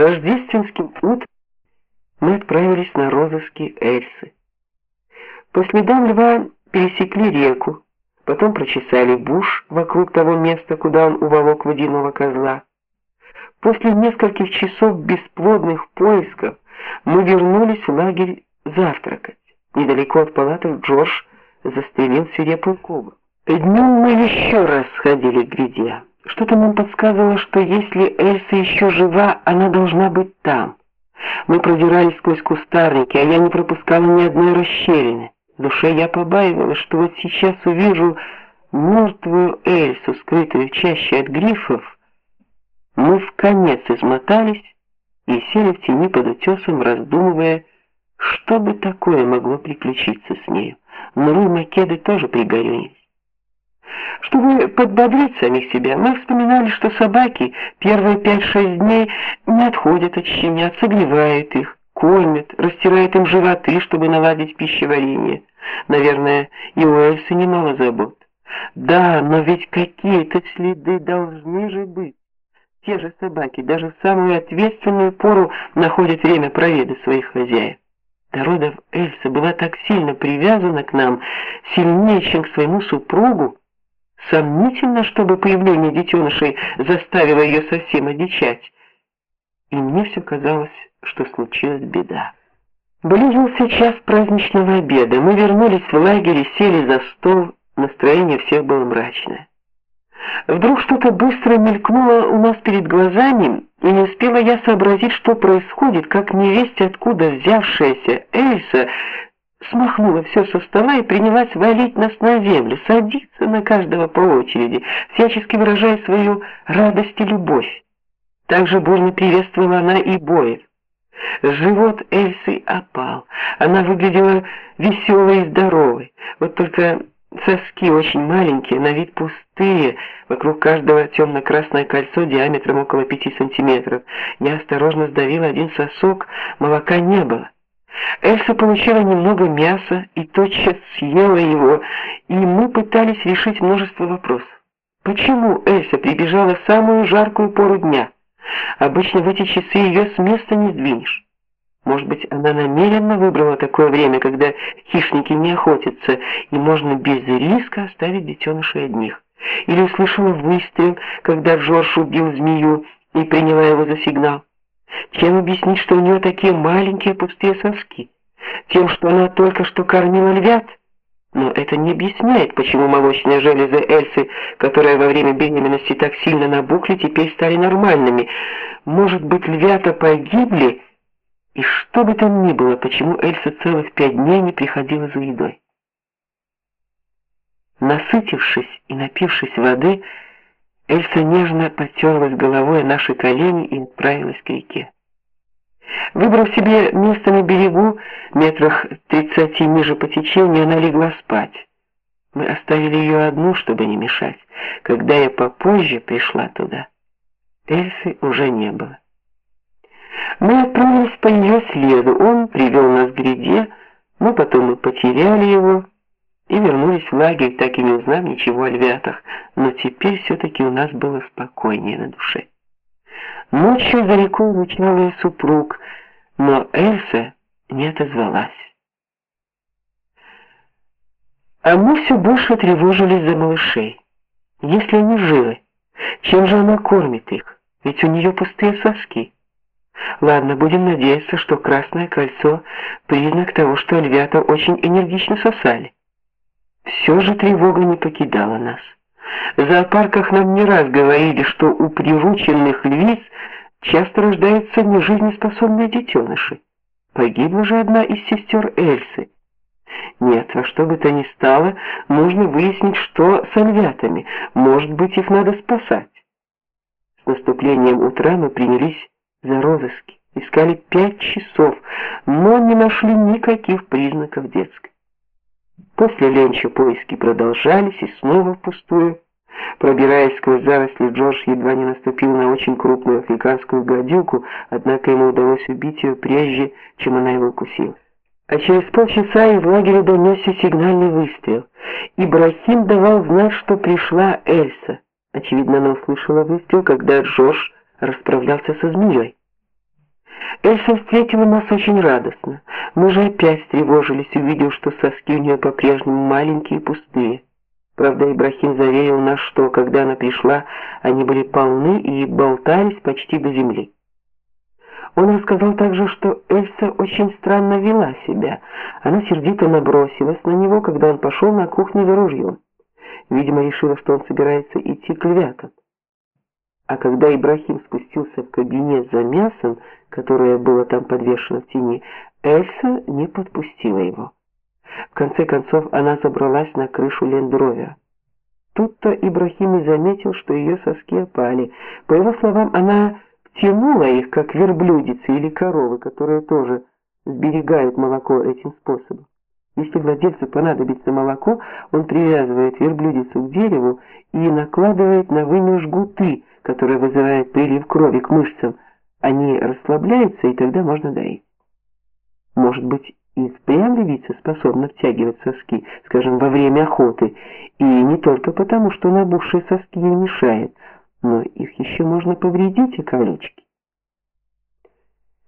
Рождественским утром мы отправились на розыски Эльсы. По следам льва пересекли реку, потом прочесали буш вокруг того места, куда он уволок водяного козла. После нескольких часов бесплодных поисков мы вернулись в лагерь завтракать. Недалеко от палаток Джордж застрелил свирепую кобру. Днем мы еще раз сходили к гряде. Что-то нам подсказывало, что если Эльса еще жива, она должна быть там. Мы продирались сквозь кустарники, а я не пропускала ни одной расщелины. В душе я побаивалась, что вот сейчас увижу мертвую Эльсу, скрытую в чаще от грифов. Мы в конец измотались и сели в тени под утесом, раздумывая, что бы такое могло приключиться с ней. Нуру и Македы тоже пригорюнились. Чтобы подбодрить самих себя, мы вспоминали, что собаки первые пять-шесть дней не отходят от щенят, согревают их, кормят, растирают им животы, чтобы наладить пищеварение. Наверное, и у Эльсы немало забот. Да, но ведь какие-то следы должны же быть. Те же собаки даже в самую ответственную пору находят время проведать своих хозяев. До родов Эльса была так сильно привязана к нам, сильнее, чем к своему супругу, Сомнительно, чтобы появление детенышей заставило ее совсем одичать. И мне все казалось, что случилась беда. Близился час праздничного обеда. Мы вернулись в лагерь и сели за стол. Настроение всех было мрачное. Вдруг что-то быстро мелькнуло у нас перед глазами, и не успела я сообразить, что происходит, как невесть откуда взявшаяся Эльса смахнула все со стола и принялась валить нас на землю, садиться на каждого по очереди, всячески выражая свою радость и любовь. Также бурно приветствовала она и Боев. Живот Эльсы опал. Она выглядела веселой и здоровой. Вот только соски очень маленькие, на вид пустые, вокруг каждого темно-красное кольцо диаметром около пяти сантиметров. Я осторожно сдавила один сосок, молока не было. Эльса получила немного мяса и тотчас съела его, и мы пытались решить множество вопросов. Почему Эльса прибежала в самую жаркую пору дня? Обычно в эти часы ее с места не сдвинешь. Может быть, она намеренно выбрала такое время, когда хищники не охотятся, и можно без риска оставить детенышей одних. Или услышала выстрел, когда Джордж убил змею и приняла его за сигнал. Чем объяснить, что у нее такие маленькие пустые соски? Тем, что она только что кормила львят? Но это не объясняет, почему молочные железы Эльсы, которые во время беременности так сильно набухли, теперь стали нормальными. Может быть, львята погибли? И что бы там ни было, почему Эльса целых пять дней не приходила за едой? Насытившись и напившись воды, Эльса нежно потерлась головой о наши колени и отправилась к реке. Выбрав себе место на берегу, метрах тридцати ниже по течению, она легла спать. Мы оставили ее одну, чтобы не мешать. Когда я попозже пришла туда, Эльсы уже не было. Мы отправились по ее следу. Он привел нас к гряде, но потом мы потеряли его и вернулись в лагерь, так и не узнав ничего о львятах, но теперь все таки у нас было спокойнее на душе. Ночью за рекой ручал ее супруг, но Эльса не отозвалась. А мы все больше тревожились за малышей. Если они живы, чем же она кормит их? Ведь у нее пустые соски. Ладно, будем надеяться, что красное кольцо признак того, что львята очень энергично сосали. Все же тревога не покидала нас. В зоопарках нам не раз говорили, что у прирученных львиц часто рождаются нежизнеспособные детеныши. Погибла же одна из сестер Эльсы. Нет, во что бы то ни стало, нужно выяснить, что с львятами. Может быть, их надо спасать. С наступлением утра мы принялись за розыски. Искали пять часов, но не нашли никаких признаков детской. После ленча поиски продолжались и снова впустую. Пробираясь сквозь заросли, Джордж едва не наступил на очень крупную африканскую гадюку, однако ему удалось убить ее прежде, чем она его укусила. А через полчаса и в лагере донесся сигнальный выстрел. Ибрахим давал знать, что пришла Эльса. Очевидно, она услышала выстрел, когда Джордж расправлялся со змеей. Эльса встретила нас очень радостно. Мы же опять тревожились, увидев, что соски у нее по-прежнему маленькие и пустые. Правда, Ибрахим заверил нас, что когда она пришла, они были полны и болтались почти до земли. Он рассказал также, что Эльса очень странно вела себя. Она сердито набросилась на него, когда он пошел на кухню за ружьем. Видимо, решила, что он собирается идти к львятам. А когда Ибрахим спустился в кабинет за мясом, которое было там подвешено в тени, Эльса не подпустила его. В конце концов, она забралась на крышу лендровера. Тут-то Ибрахим и заметил, что ее соски опали. По его словам, она тянула их, как верблюдицы или коровы, которые тоже сберегают молоко этим способом. Если владельцу понадобится молоко, он привязывает верблюдицу к дереву и накладывает на вымя жгуты, которые вызывают прилив крови к мышцам. Они расслабляются, и тогда можно доить. Может быть, и впрямь львица способна втягивать соски, скажем, во время охоты, и не только потому, что набухшие соски ей мешают, но их еще можно повредить о колючки.